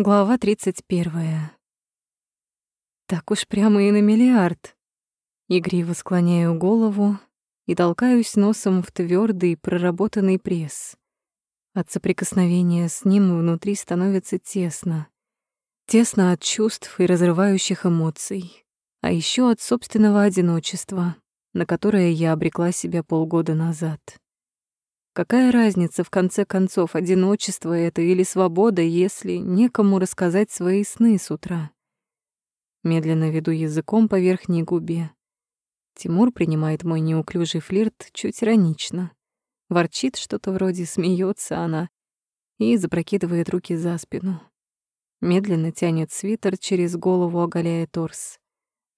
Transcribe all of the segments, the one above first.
Глава 31. Так уж прямо и на миллиард. Игриво склоняю голову и толкаюсь носом в твердый проработанный пресс. От соприкосновения с ним внутри становится тесно. Тесно от чувств и разрывающих эмоций, а еще от собственного одиночества, на которое я обрекла себя полгода назад. Какая разница, в конце концов, одиночество это или свобода, если некому рассказать свои сны с утра? Медленно веду языком по верхней губе. Тимур принимает мой неуклюжий флирт чуть иронично. Ворчит что-то вроде смеется она и запрокидывает руки за спину. Медленно тянет свитер через голову, оголяя торс.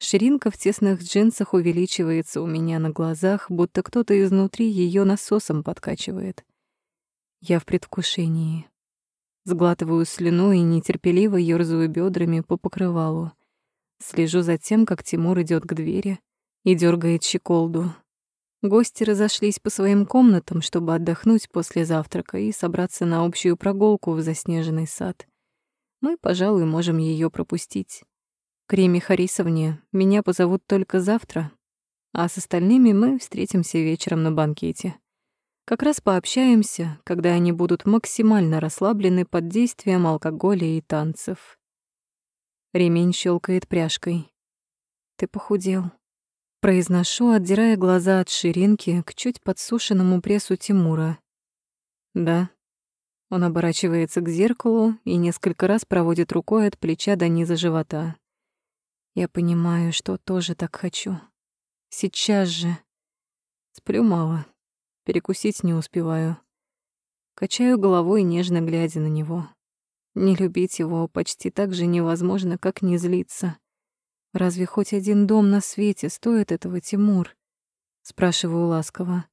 Ширинка в тесных джинсах увеличивается у меня на глазах, будто кто-то изнутри ее насосом подкачивает. Я в предвкушении. Сглатываю слюну и нетерпеливо ёрзаю бедрами по покрывалу. Слежу за тем, как Тимур идет к двери и дергает щеколду. Гости разошлись по своим комнатам, чтобы отдохнуть после завтрака и собраться на общую прогулку в заснеженный сад. Мы, пожалуй, можем ее пропустить. К Харисовне меня позовут только завтра, а с остальными мы встретимся вечером на банкете. Как раз пообщаемся, когда они будут максимально расслаблены под действием алкоголя и танцев. Ремень щелкает пряжкой. «Ты похудел». Произношу, отдирая глаза от ширинки к чуть подсушенному прессу Тимура. «Да». Он оборачивается к зеркалу и несколько раз проводит рукой от плеча до низа живота. Я понимаю, что тоже так хочу. Сейчас же. Сплю мало. Перекусить не успеваю. Качаю головой, нежно глядя на него. Не любить его почти так же невозможно, как не злиться. Разве хоть один дом на свете стоит этого, Тимур? Спрашиваю ласково.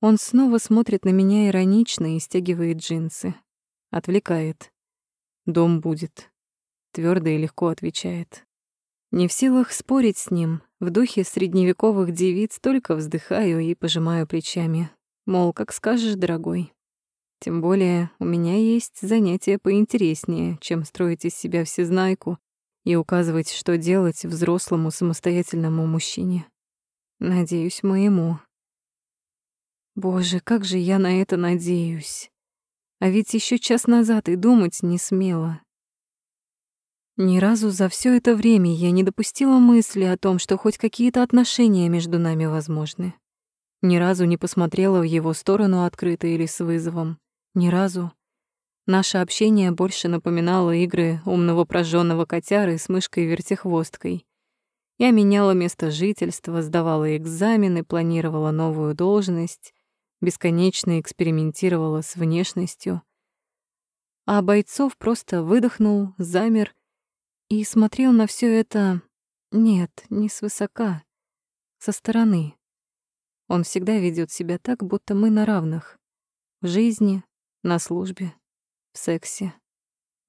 Он снова смотрит на меня иронично и стягивает джинсы. Отвлекает. Дом будет. Твердо и легко отвечает. Не в силах спорить с ним, в духе средневековых девиц только вздыхаю и пожимаю плечами. Мол, как скажешь, дорогой. Тем более у меня есть занятия поинтереснее, чем строить из себя всезнайку и указывать, что делать взрослому самостоятельному мужчине. Надеюсь, моему. Боже, как же я на это надеюсь. А ведь еще час назад и думать не смела. Ни разу за все это время я не допустила мысли о том, что хоть какие-то отношения между нами возможны. Ни разу не посмотрела в его сторону открыто или с вызовом. Ни разу. Наше общение больше напоминало игры умного прожженного котяры с мышкой-вертихвосткой. Я меняла место жительства, сдавала экзамены, планировала новую должность, бесконечно экспериментировала с внешностью. А Бойцов просто выдохнул, замер и смотрел на все это... Нет, не свысока, со стороны. Он всегда ведет себя так, будто мы на равных. В жизни, на службе, в сексе.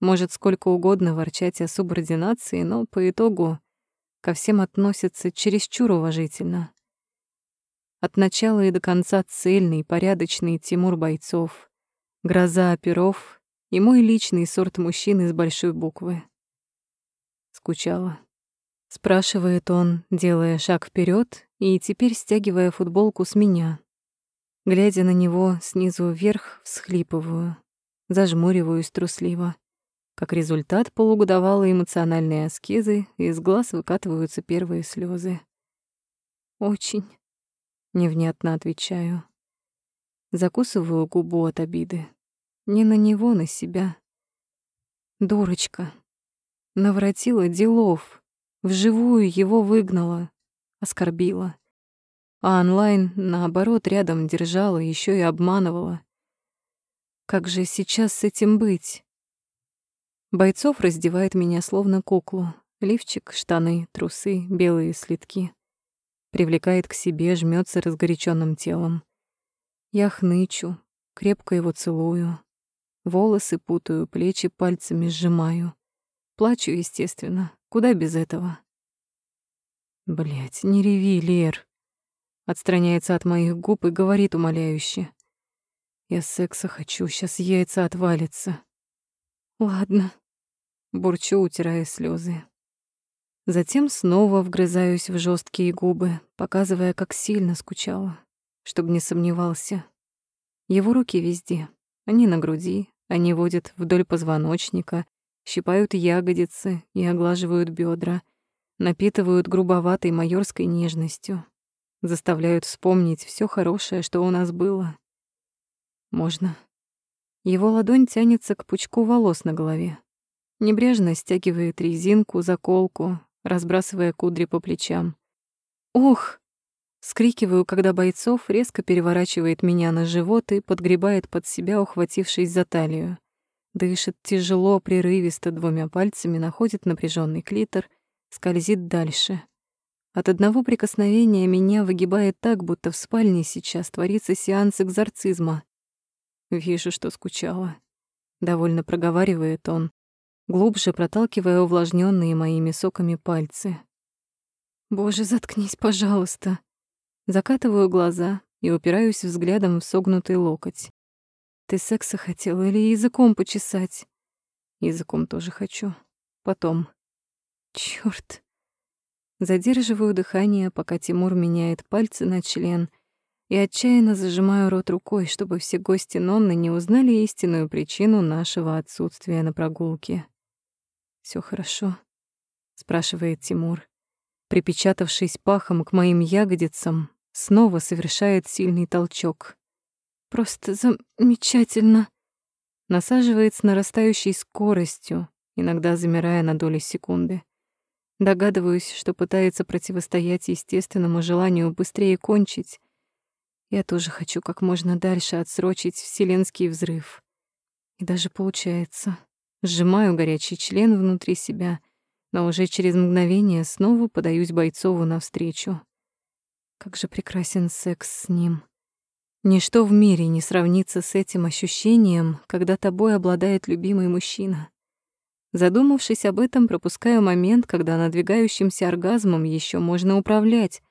Может сколько угодно ворчать о субординации, но по итогу ко всем относится чересчур уважительно. От начала и до конца цельный, порядочный Тимур Бойцов, гроза оперов и мой личный сорт мужчины с большой буквы. Скучала. Спрашивает он, делая шаг вперед и теперь стягивая футболку с меня. Глядя на него снизу вверх, всхлипываю, зажмуриваюсь трусливо. Как результат полугодовалой эмоциональной аскезы, из глаз выкатываются первые слезы. «Очень», — невнятно отвечаю. Закусываю губу от обиды. Не на него, на себя. Дурочка. Наворотила делов, вживую его выгнала, оскорбила. А онлайн, наоборот, рядом держала, еще и обманывала. Как же сейчас с этим быть? Бойцов раздевает меня словно куклу. Лифчик, штаны, трусы, белые слитки. Привлекает к себе, жмется разгоряченным телом. Я хнычу, крепко его целую. Волосы путаю, плечи пальцами сжимаю. Плачу, естественно. Куда без этого? Блять, не реви, Лер. Отстраняется от моих губ и говорит умоляюще. Я секса хочу, сейчас яйца отвалится. Ладно, бурчу, утирая слезы. Затем снова вгрызаюсь в жесткие губы, показывая, как сильно скучала, чтобы не сомневался. Его руки везде. Они на груди, они водят вдоль позвоночника, щипают ягодицы и оглаживают бедра, напитывают грубоватой майорской нежностью, заставляют вспомнить все хорошее, что у нас было. Можно. Его ладонь тянется к пучку волос на голове. Небрежно стягивает резинку, заколку, разбрасывая кудри по плечам. «Ох!» Скрикиваю, когда Бойцов резко переворачивает меня на живот и подгребает под себя, ухватившись за талию. Дышит тяжело, прерывисто, двумя пальцами находит напряженный клитор, скользит дальше. От одного прикосновения меня выгибает так, будто в спальне сейчас творится сеанс экзорцизма. Вижу, что скучала. Довольно проговаривает он, глубже проталкивая увлажненные моими соками пальцы. «Боже, заткнись, пожалуйста!» Закатываю глаза и упираюсь взглядом в согнутый локоть. «Ты секса хотел или языком почесать?» «Языком тоже хочу. Потом». «Чёрт!» Задерживаю дыхание, пока Тимур меняет пальцы на член, и отчаянно зажимаю рот рукой, чтобы все гости Нонны не узнали истинную причину нашего отсутствия на прогулке. Все хорошо?» — спрашивает Тимур. Припечатавшись пахом к моим ягодицам, снова совершает сильный толчок. «Просто замечательно!» Насаживает с нарастающей скоростью, иногда замирая на доли секунды. Догадываюсь, что пытается противостоять естественному желанию быстрее кончить. Я тоже хочу как можно дальше отсрочить вселенский взрыв. И даже получается. Сжимаю горячий член внутри себя, но уже через мгновение снова подаюсь Бойцову навстречу. Как же прекрасен секс с ним. Ничто в мире не сравнится с этим ощущением, когда тобой обладает любимый мужчина. Задумавшись об этом, пропускаю момент, когда надвигающимся оргазмом еще можно управлять,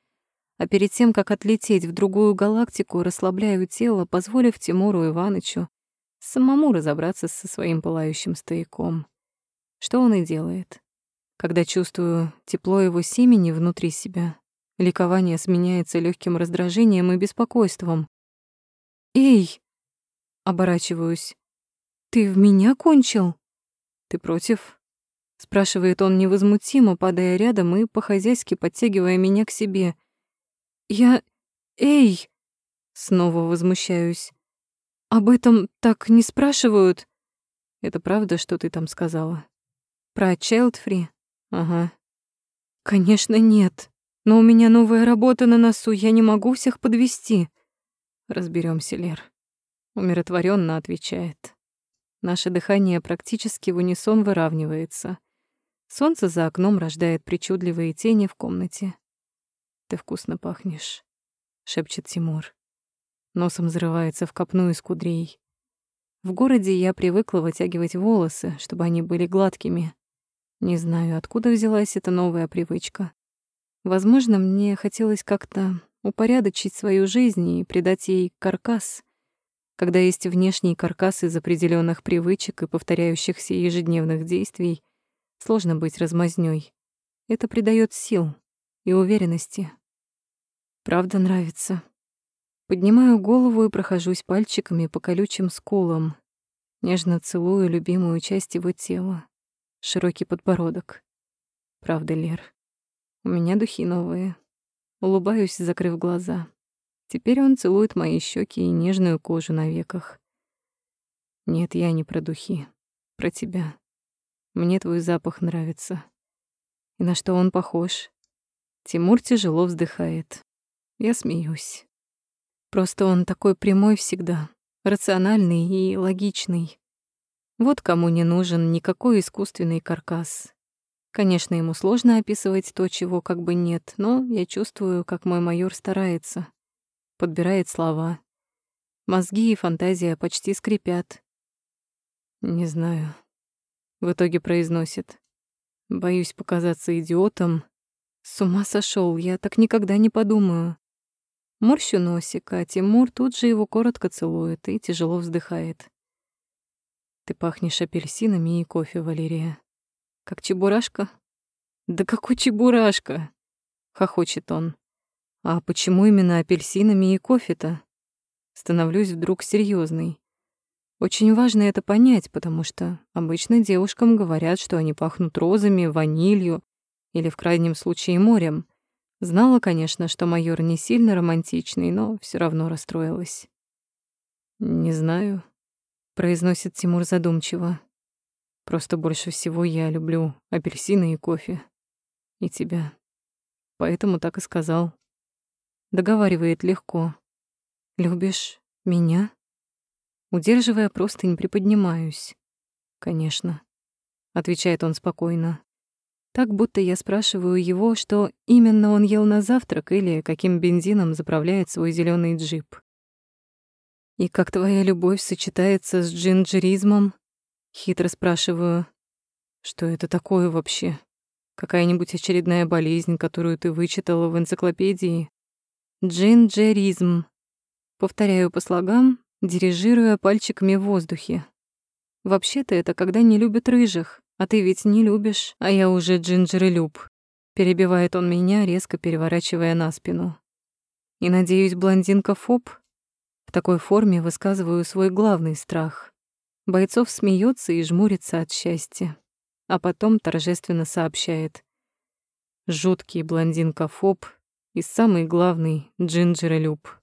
а перед тем, как отлететь в другую галактику, расслабляю тело, позволив Тимуру Иванычу самому разобраться со своим пылающим стояком. Что он и делает. Когда чувствую тепло его семени внутри себя, ликование сменяется легким раздражением и беспокойством. «Эй!» — оборачиваюсь. «Ты в меня кончил?» «Ты против?» — спрашивает он невозмутимо, падая рядом и по-хозяйски подтягивая меня к себе. «Я... Эй!» — снова возмущаюсь. Об этом так не спрашивают. Это правда, что ты там сказала? Про Челдфри? Ага. Конечно, нет. Но у меня новая работа на носу, я не могу всех подвести. Разберемся, Лер. Умиротворенно отвечает. Наше дыхание практически в унисон выравнивается. Солнце за окном рождает причудливые тени в комнате. Ты вкусно пахнешь, шепчет Тимур носом взрывается в копну из кудрей. В городе я привыкла вытягивать волосы, чтобы они были гладкими. Не знаю, откуда взялась эта новая привычка. Возможно, мне хотелось как-то упорядочить свою жизнь и придать ей каркас. Когда есть внешний каркас из определенных привычек и повторяющихся ежедневных действий, сложно быть размазнёй. Это придает сил и уверенности. Правда нравится. Поднимаю голову и прохожусь пальчиками по колючим скулам. Нежно целую любимую часть его тела. Широкий подбородок. Правда, Лер. У меня духи новые. Улыбаюсь, закрыв глаза. Теперь он целует мои щеки и нежную кожу на веках. Нет, я не про духи. Про тебя. Мне твой запах нравится. И на что он похож? Тимур тяжело вздыхает. Я смеюсь. Просто он такой прямой всегда, рациональный и логичный. Вот кому не нужен никакой искусственный каркас. Конечно, ему сложно описывать то, чего как бы нет, но я чувствую, как мой майор старается. Подбирает слова. Мозги и фантазия почти скрипят. Не знаю. В итоге произносит. Боюсь показаться идиотом. С ума сошел, я так никогда не подумаю. Морщу носик, а Тимур тут же его коротко целует и тяжело вздыхает. «Ты пахнешь апельсинами и кофе, Валерия. Как чебурашка? Да какой чебурашка? Хохочет он. А почему именно апельсинами и кофе-то? Становлюсь вдруг серьезной. Очень важно это понять, потому что обычно девушкам говорят, что они пахнут розами, ванилью или в крайнем случае морем. Знала, конечно, что майор не сильно романтичный, но все равно расстроилась. «Не знаю», — произносит Тимур задумчиво. «Просто больше всего я люблю апельсины и кофе. И тебя. Поэтому так и сказал». Договаривает легко. «Любишь меня?» Удерживая простынь, приподнимаюсь. «Конечно», — отвечает он спокойно. Так, будто я спрашиваю его, что именно он ел на завтрак или каким бензином заправляет свой зеленый джип. «И как твоя любовь сочетается с джинджеризмом?» — хитро спрашиваю. «Что это такое вообще? Какая-нибудь очередная болезнь, которую ты вычитала в энциклопедии?» «Джинджеризм». Повторяю по слогам, дирижируя пальчиками в воздухе. «Вообще-то это когда не любят рыжих, а ты ведь не любишь, а я уже джинджерелюб». Перебивает он меня, резко переворачивая на спину. «И, надеюсь, блондинка Фоб?» В такой форме высказываю свой главный страх. Бойцов смеется и жмурится от счастья, а потом торжественно сообщает. Жуткий блондинка Фоб и самый главный джинджерелюб.